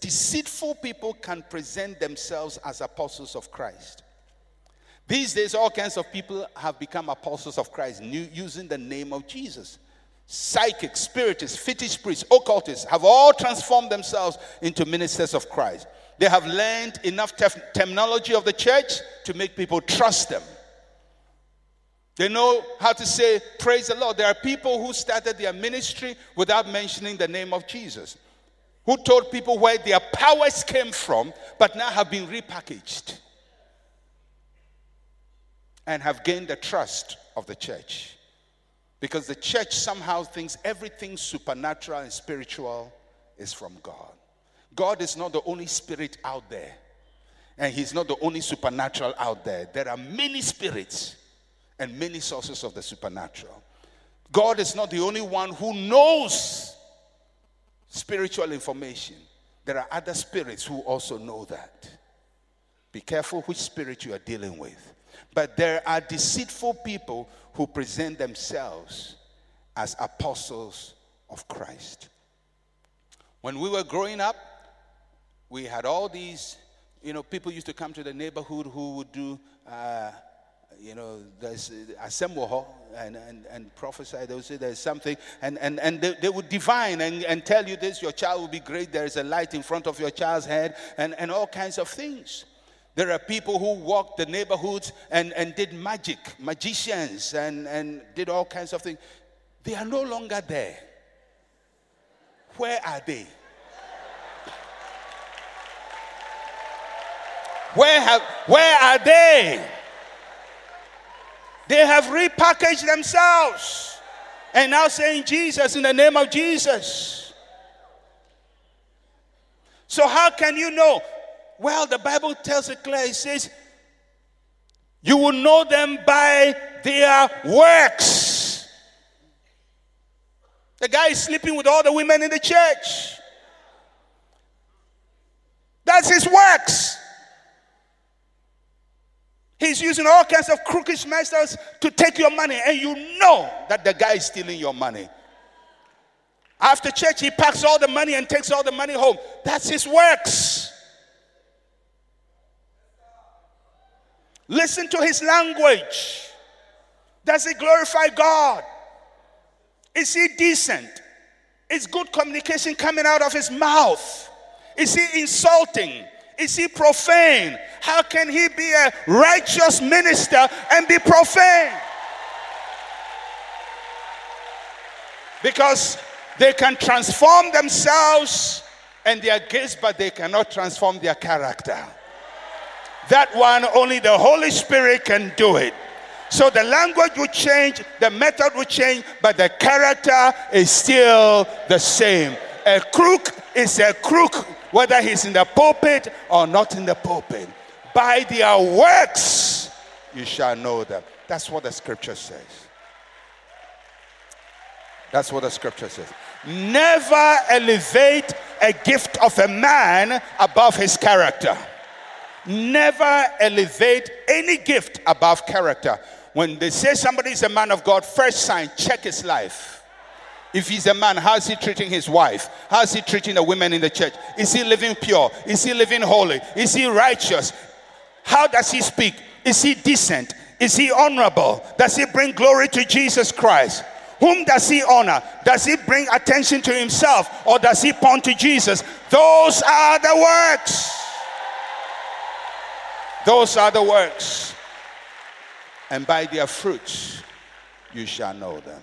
deceitful people can present themselves as apostles of Christ. These days, all kinds of people have become apostles of Christ new, using the name of Jesus. Psychics, spiritists, fetish priests, occultists have all transformed themselves into ministers of Christ. They have learned enough terminology of the church to make people trust them. They know how to say, Praise the Lord. There are people who started their ministry without mentioning the name of Jesus, who told people where their powers came from, but now have been repackaged and have gained the trust of the church. Because the church somehow thinks everything supernatural and spiritual is from God. God is not the only spirit out there, and He's not the only supernatural out there. There are many spirits and many sources of the supernatural. God is not the only one who knows spiritual information. There are other spirits who also know that. Be careful which spirit you are dealing with. But there are deceitful people who present themselves as apostles of Christ. When we were growing up, we had all these, you know, people used to come to the neighborhood who would do, uh, you know, there's uh, assemble and, and, and prophesy. They would say there's something, and, and, and they, they would divine and, and tell you this your child will be great. There is a light in front of your child's head, and, and all kinds of things. There are people who walked the neighborhoods and, and did magic, magicians, and, and did all kinds of things. They are no longer there. Where are they? Where have where are they? They have repackaged themselves and now saying Jesus in the name of Jesus. So how can you know? Well, the Bible tells it clear. It says, You will know them by their works. The guy is sleeping with all the women in the church. That's his works. He's using all kinds of crooked methods to take your money, and you know that the guy is stealing your money. After church, he packs all the money and takes all the money home. That's his works. Listen to his language. Does he glorify God? Is he decent? Is good communication coming out of his mouth? Is he insulting? Is he profane? How can he be a righteous minister and be profane? Because they can transform themselves and their gifts, but they cannot transform their character. That one, only the Holy Spirit can do it. So the language will change, the method will change, but the character is still the same. A crook is a crook whether he's in the pulpit or not in the pulpit. By their works you shall know them. That's what the scripture says. That's what the scripture says. Never elevate a gift of a man above his character. Never elevate any gift above character. When they say somebody is a man of God, first sign, check his life. If he's a man, how is he treating his wife? How is he treating the women in the church? Is he living pure? Is he living holy? Is he righteous? How does he speak? Is he decent? Is he honorable? Does he bring glory to Jesus Christ? Whom does he honor? Does he bring attention to himself or does he point to Jesus? Those are the works. Those are the works. And by their fruits you shall know them.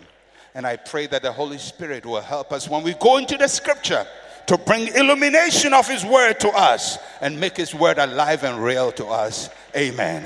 And I pray that the Holy Spirit will help us when we go into the scripture to bring illumination of His word to us and make His word alive and real to us. Amen.